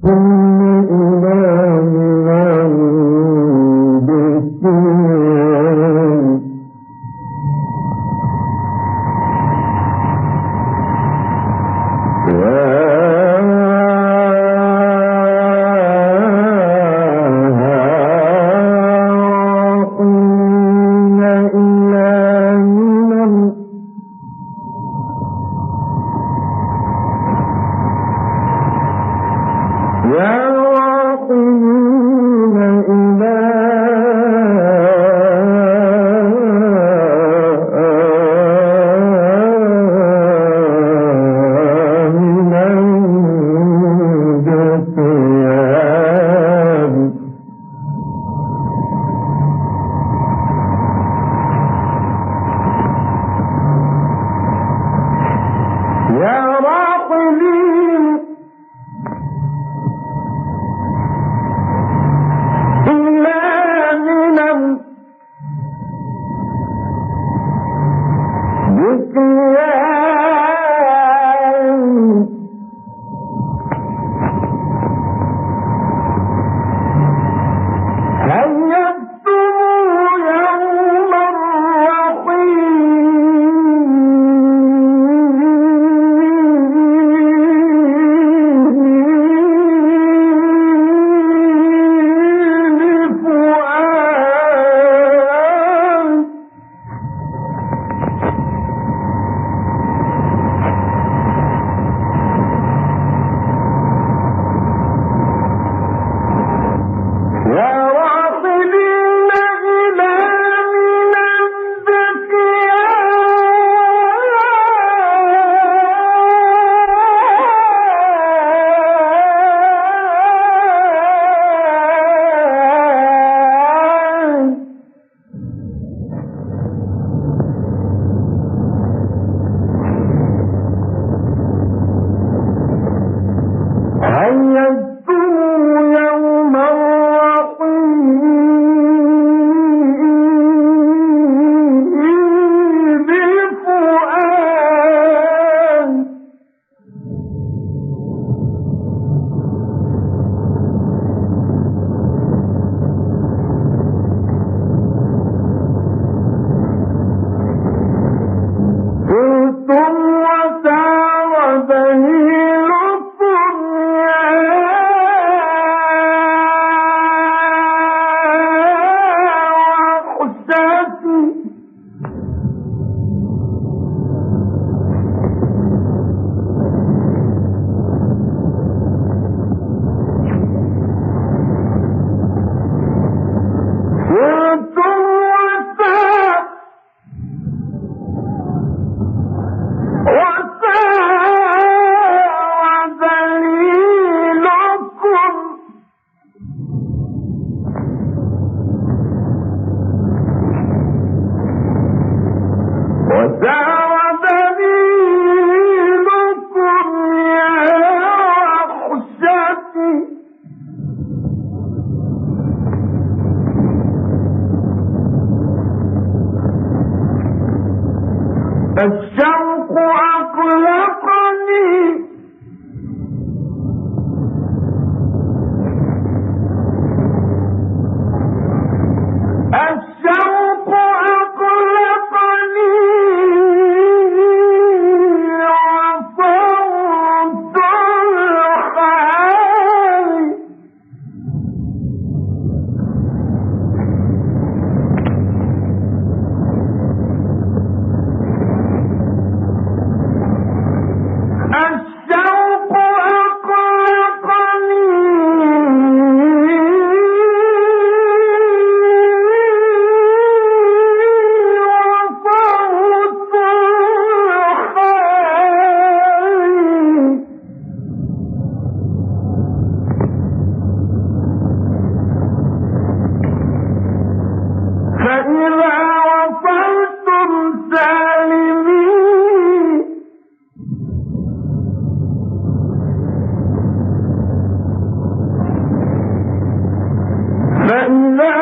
Boom. Yeah. الضالين الشوق أقلقني. أن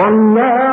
One Allah.